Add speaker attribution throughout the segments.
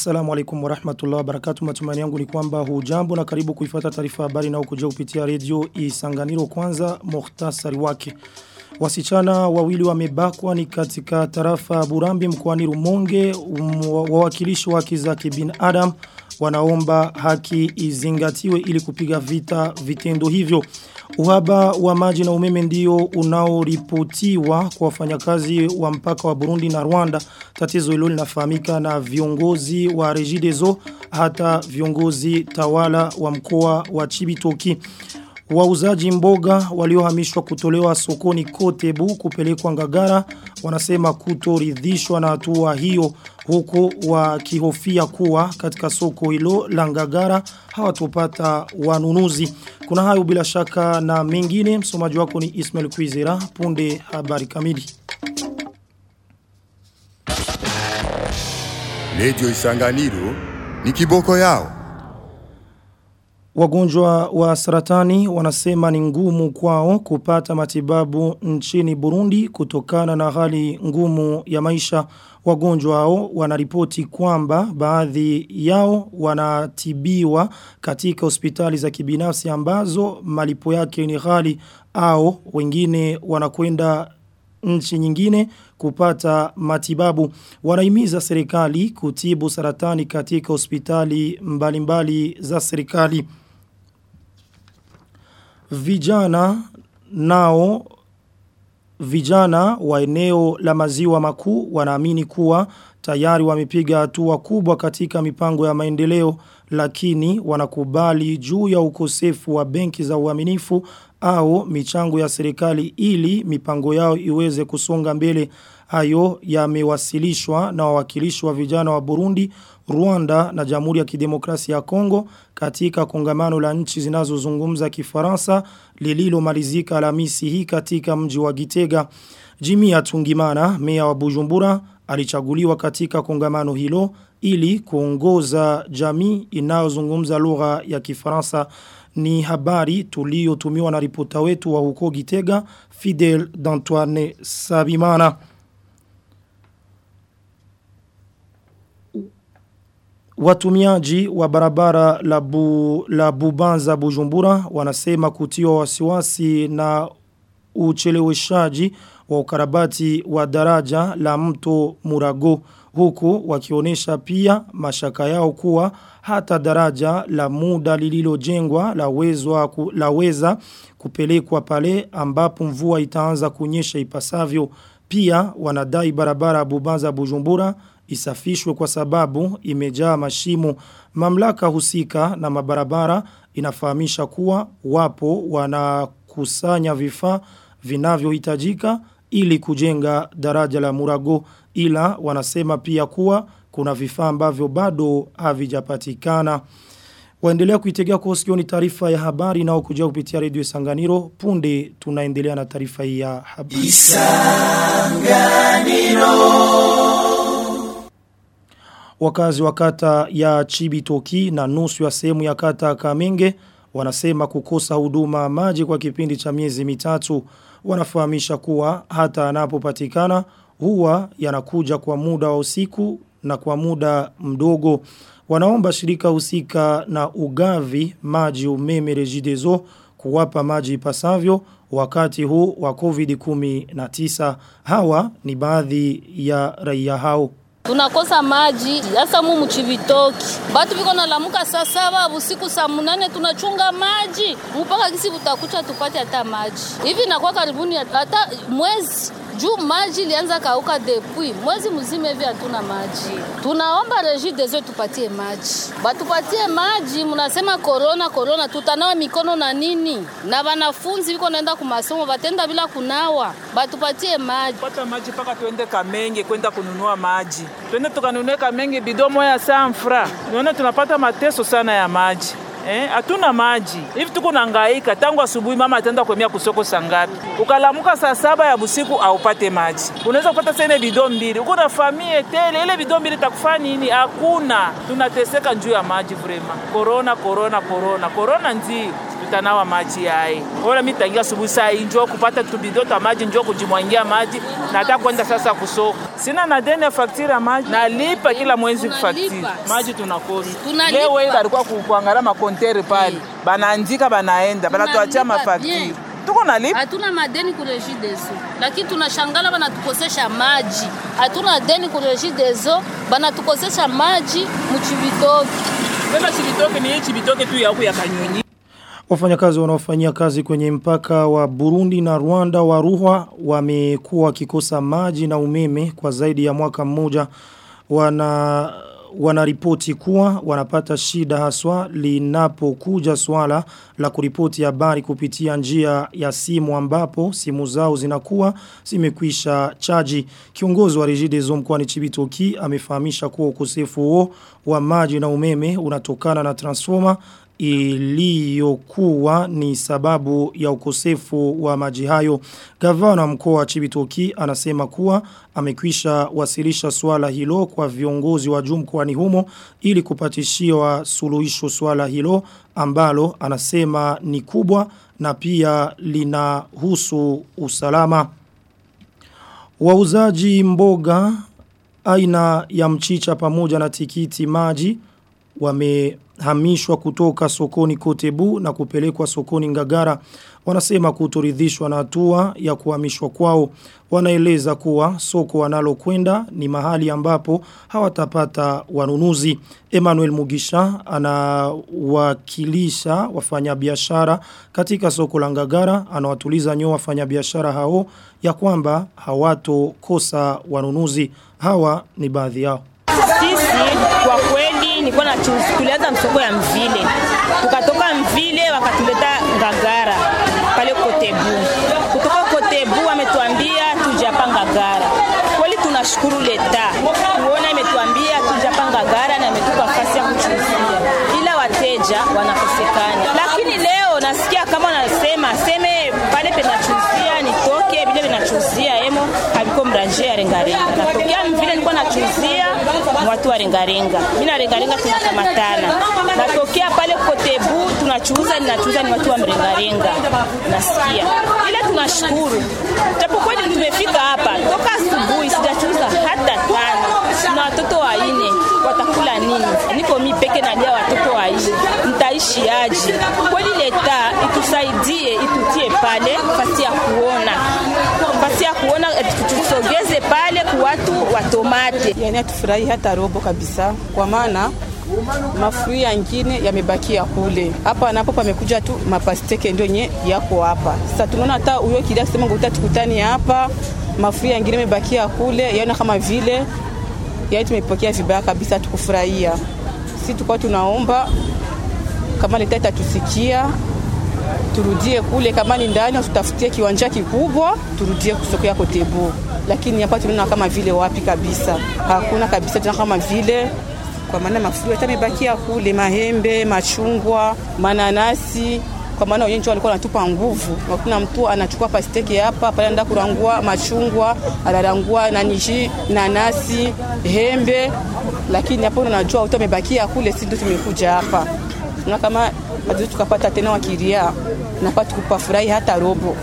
Speaker 1: Assalamu alaikum warahmatullahi wabarakatuh. Matumaini yangu ni kwamba hujambo na karibu kuifuata taarifa habari na ukujia kupitia redio Isanganiro kwanza muhtasari wake. Wasichana wawili wamebakwa ni katika tarafa Burambi mkoani Rumonge um, wawakilishi wa haki za kibinadamu wanaomba haki izingatiwe ili kupiga vita vitendo hivyo. Uhaba wa maji na umeme ndio unaoripotiwa kwa wafanyakazi wa mpaka wa Burundi na Rwanda. Tatizo hilo linafahamika na viongozi wa Regideso hata viongozi tawala wa mkoa wa Chibitoki. Wauzaji mboga waliohamishwa kutolewa sokoni kote bu kupelekwa ngagara wanasema kutoridhishwa na hatua hiyo huku wakihofia kuwa katika soko hilo la ngagara hawatopata wanunuzi. Kuna hayo bila shaka na mengine msomaji wako ni Ismail Kwizera punde habari kamili.
Speaker 2: Radio Isanganiro ni kiboko yao.
Speaker 1: Wagonjwa wa saratani wanasema ni ngumu kwao kupata matibabu nchini Burundi kutokana na hali ngumu ya maisha. Wagonjwa hao wanaripoti kwamba baadhi yao wanatibiwa katika hospitali za kibinafsi ambazo malipo yake ni ghali au wengine wanakwenda nchi nyingine kupata matibabu. Wanaimiza serikali kutibu saratani katika hospitali mbalimbali mbali za serikali. Vijana nao vijana wa eneo la maziwa makuu wanaamini kuwa tayari wamepiga hatua kubwa katika mipango ya maendeleo lakini wanakubali juu ya ukosefu wa benki za uaminifu au michango ya serikali ili mipango yao iweze kusonga mbele hayo yamewasilishwa na wawakilishi wa vijana wa Burundi, Rwanda na Jamhuri ya Kidemokrasia ya Kongo katika kongamano la nchi zinazozungumza Kifaransa lililomalizika Alhamisi hii katika mji wa Gitega. Jimmy Atungimana, meya wa Bujumbura, alichaguliwa katika kongamano hilo ili kuongoza jamii inayozungumza lugha ya Kifaransa ni habari tuliyotumiwa na ripota wetu wa huko Gitega Fidel d'Antoine Sabimana. Watumiaji wa barabara la, bu, la Bubanza Bujumbura wanasema kutiwa wasiwasi na ucheleweshaji wa ukarabati wa daraja la mto Murago huku wakionyesha pia mashaka yao kuwa hata daraja la muda lililojengwa la wezwa la weza kupelekwa pale ambapo mvua itaanza kunyesha ipasavyo. Pia wanadai barabara Bubanza Bujumbura isafishwe kwa sababu imejaa mashimo. Mamlaka husika na mabarabara inafahamisha kuwa wapo wanakusanya vifaa vinavyohitajika ili kujenga daraja la Murago ila wanasema pia kuwa kuna vifaa ambavyo bado havijapatikana. Waendelea kuitegea kwa sikio ni taarifa ya habari na kuja kupitia redio Sanganiro. Punde tunaendelea na taarifa hii ya habari. Isanganiro. Wakazi wa kata ya Chibitoki na nusu ya sehemu ya kata Kamenge wanasema kukosa huduma maji kwa kipindi cha miezi mitatu. Wanafahamisha kuwa hata anapopatikana huwa yanakuja kwa muda wa usiku na kwa muda mdogo. Wanaomba shirika husika na ugavi maji umeme rejidezo kuwapa maji ipasavyo wakati huu wa COVID-19. Hawa ni baadhi ya raia hao.
Speaker 3: Tunakosa maji hasa mu mchivitoki. Batu viko nalamuka saa saba busiku saa munane tunachunga maji mpaka kisi butakucha tupate hata maji. Hivi nakuwa karibuni hata mwezi juu maji lianza kauka depuis mwezi mzima hivi hatuna maji. Tunaomba reji dezo tupatie maji, batupatie maji. Mnasema korona korona, tutanawa mikono na nini? Na wanafunzi biko naenda kumasomo batenda bila kunawa, batupatie maji.
Speaker 4: Pata maji paka tuende Kamenge kwenda kununua maji, twende tukanunue Kamenge bido moya sanfra. Niona tunapata mateso sana ya maji Eh, hatuna maji hivi, tuko nangaika tangu asubuhi. Mama ataenda kuemea kusoko saa ngapi? Ukalamuka saa saba ya busiku aupate maji, unaweza kupata sene bido mbili, uko na famie tele, ile bido mbili takufaa nini? Hakuna, tunateseka njuu ya maji vrema. Korona, korona, korona, korona ndio tutanawa maji yae. Ora mimi tangia asubuhi saa hii njoo kupata tubido ta maji njoo kujimwangia maji na hata kwenda sasa kusoko. Sina na deni ya fakturi ya maji. Nalipa kila mwezi.
Speaker 3: Tunalipa.
Speaker 4: Maji tunakosa.
Speaker 3: Tunalipa.
Speaker 4: Leo wewe alikuwa kuangalia makonteri pale. Banaandika banaenda, banatuachia mafakturi. Tuko nalipa.
Speaker 3: Hatuna madeni ku Regideso, lakini tunashangala banatukosesha maji. Hatuna deni ku Regideso, banatukosesha maji mchibitoki.
Speaker 4: Tena chibitoke ni hii chibitoke tu ya huku ya kanyonyi.
Speaker 1: Wafanyakazi wanaofanyia kazi kwenye mpaka wa Burundi na Rwanda wa Ruhwa wamekuwa wakikosa maji na umeme kwa zaidi ya mwaka mmoja wana wanaripoti kuwa wanapata shida haswa linapokuja swala la kuripoti habari kupitia njia ya simu ambapo simu zao zinakuwa zimekwisha chaji. Kiongozi wa Regideso mkoani Chibitoki amefahamisha kuwa ukosefu huo wa maji na umeme unatokana na transformer iliyokuwa ni sababu ya ukosefu wa maji hayo. Gavana mkoa wa Chibitoki anasema kuwa amekwisha wasilisha swala hilo kwa viongozi wa juu mkoani humo ili kupatishiwa suluhisho swala hilo ambalo anasema ni kubwa na pia linahusu usalama. Wauzaji mboga aina ya mchicha pamoja na tikiti maji wamehamishwa kutoka sokoni Kotebu na kupelekwa sokoni Ngagara. Wanasema kutoridhishwa na hatua ya kuhamishwa kwao. Wanaeleza kuwa soko wanalokwenda ni mahali ambapo hawatapata wanunuzi. Emmanuel Mugisha anawakilisha wafanyabiashara katika soko la Ngagara. Anawatuliza nyo wafanyabiashara hao ya kwamba hawatokosa wanunuzi. Hawa ni baadhi yao.
Speaker 5: Nilikuwa na tulianza msoko ya Mvile, tukatoka Mvile wakatuleta Ngagara pale Kotebu. Kutoka Kotebu wametuambia tuje hapa Ngagara. Kweli tunashukuru leta kuona imetuambia tuje hapa Ngagara na imetupa nafasi ya kuchuzia, ila wateja wanakosekana. Lakini leo nasikia kama wanasema seme pale penachuzia nitoke vile vinachuzia emo mranje ya rengarenga. Natokea Mvile nilikuwa nachuzia watu wa rengarenga. Mimi na rengarenga tunakamatana. Natokea pale Kotebu tunachuuza ninachuuza ni watu wa mrengarenga. Nasikia. ile. tunashukuru. Japokuwa tumefika hapa toka asubuhi sijachuuza hata tano. na watoto wanne watakula nini? Niko mimi peke nalia watoto wanne. Nitaishi aje? Kweli leta itusaidie itutie pale fasi ya kuona. Fasi ya kuona tusogeze pale kwa watu wa tomate.
Speaker 6: Yani hatufurahi hata robo kabisa, kwa maana mafuri yangine yamebakia kule. Hapa napo pamekuja tu mapasteke ndio nye yako hapa. Sasa tunaona hata huyo kidia kusema ngoja tukutani hapa, mafuri yangine yamebakia kule, yaona kama vile yani tumepokea vibaya kabisa, tukufurahia. Sisi tulikuwa tunaomba kama leta itatusikia turudie kule, kama ni ndani tutafutie kiwanja kikubwa, turudie kusokea Kotebu. Lakini hapa tunaona kama vile wapi kabisa, hakuna kabisa tena kama vile. Kwa maana mafuta yamebakia kule, mahembe, machungwa, mananasi. Kwa maana wenyewe walikuwa wanatupa nguvu. Hakuna mtu anachukua pasteki hapa pale, anaenda kurangua machungwa, anarangua naniji, nanasi, hembe, lakini hapo unajua watu wamebakia kule, sisi ndio tumekuja hapa. Na kama tukapata tena wakiria napa tukupa furahi hata robo.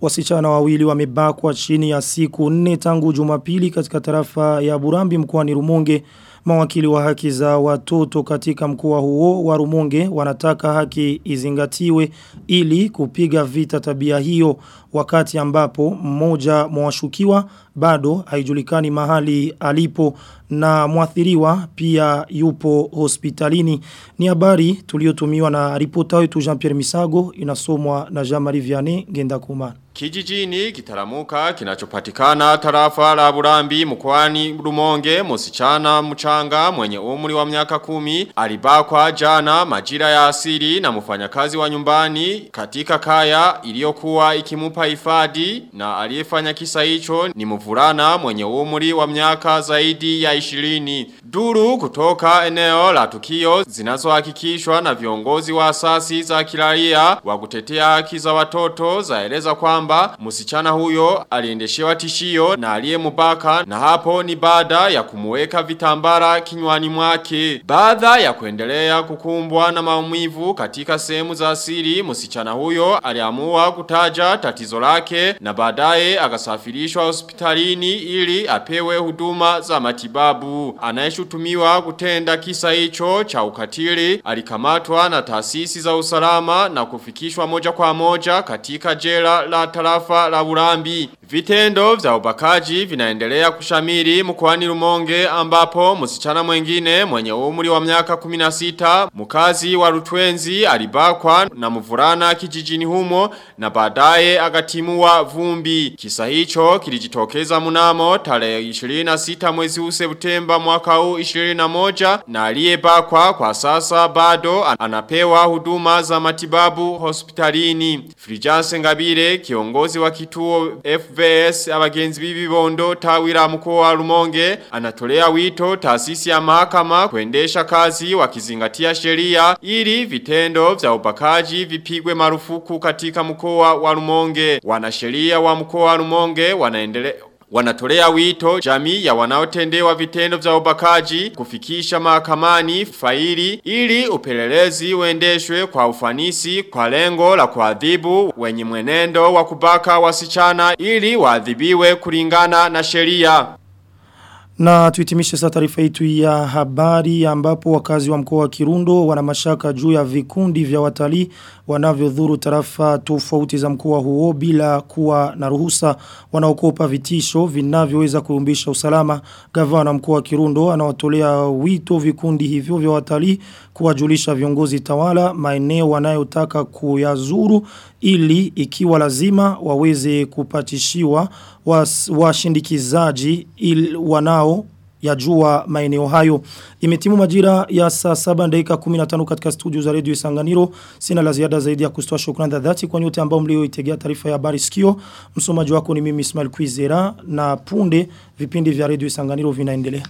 Speaker 1: Wasichana wawili wamebakwa chini ya siku nne tangu jumapili katika tarafa ya Burambi mkoani Rumonge. Mawakili wa haki za watoto katika mkoa huo wa Rumonge wanataka haki izingatiwe ili kupiga vita tabia hiyo wakati ambapo mmoja mwashukiwa bado haijulikani mahali alipo na mwathiriwa pia yupo hospitalini. Ni habari tuliotumiwa na ripota wetu Jean-Pierre Misago inasomwa na Jean-Marie Vianney Gendakumana.
Speaker 7: Kijijini kitaramuka kinachopatikana tarafa la Burambi mkoani Rumonge msichana mchanga mwenye umri wa miaka kumi alibakwa jana majira ya asili na mfanyakazi wa nyumbani katika kaya iliyokuwa ikimupa ifadi na aliyefanya kisa hicho ni mvulana mwenye umri wa miaka zaidi ya 20 duru kutoka eneo la tukio zinazohakikishwa na viongozi wa asasi za kiraia wa kutetea haki za watoto zaeleza kwamba kwamba msichana huyo aliendeshewa tishio na aliyemubaka na hapo ni baada ya kumuweka vitambara kinywani mwake. Baada ya kuendelea kukumbwa na maumivu katika sehemu za asili, msichana huyo aliamua kutaja tatizo lake na baadaye akasafirishwa hospitalini ili apewe huduma za matibabu. Anayeshutumiwa kutenda kisa hicho cha ukatili alikamatwa na taasisi za usalama na kufikishwa moja kwa moja katika jela la tarafa la Burambi. Vitendo vya ubakaji vinaendelea kushamiri mkoani Rumonge ambapo msichana mwengine mwenye umri wa miaka 16 mkazi wa Rutwenzi alibakwa na mvulana kijijini humo na baadaye akatimua vumbi. Kisa hicho kilijitokeza mnamo tarehe 26 mwezi Septemba mwaka huu 21 na aliyebakwa kwa sasa bado anapewa huduma za matibabu hospitalini. Ngabire kiongozi wa kituo FVS abagenzi b'ibibondo tawira mkoa wa Rumonge anatolea wito taasisi ya mahakama kuendesha kazi wakizingatia sheria ili vitendo vya ubakaji vipigwe marufuku katika mkoa wa Rumonge. Wanasheria wa mkoa wa Rumonge wanaendelea Wanatolea wito jamii ya wanaotendewa vitendo vya ubakaji kufikisha mahakamani faili ili upelelezi uendeshwe kwa ufanisi kwa lengo la kuadhibu wenye mwenendo wa kubaka wasichana ili waadhibiwe kulingana na sheria.
Speaker 1: Na tuitimishe sasa taarifa yetu ya habari ambapo wakazi wa mkoa wa Kirundo wana mashaka juu ya vikundi vya watalii wanavyodhuru tarafa tofauti za mkoa huo bila kuwa na ruhusa wanaokopa vitisho vinavyoweza kuumbisha usalama. Gavana mkoa wa Kirundo anawatolea wito vikundi hivyo vya watalii kuwajulisha viongozi tawala maeneo wanayotaka kuyazuru ili ikiwa lazima waweze kupatishiwa washindikizaji wa wanao yajua maeneo hayo. Imetimu majira ya saa saba dakika 15 katika studio za redio Isanganiro. Sina la ziada zaidi ya kustoa shukrani za dhati kwa nyote ambao mlioitegea taarifa ya habari sikio. Msomaji wako ni mimi Ismail Kwizera na punde vipindi vya redio Isanganiro vinaendelea.